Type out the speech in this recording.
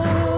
Oh.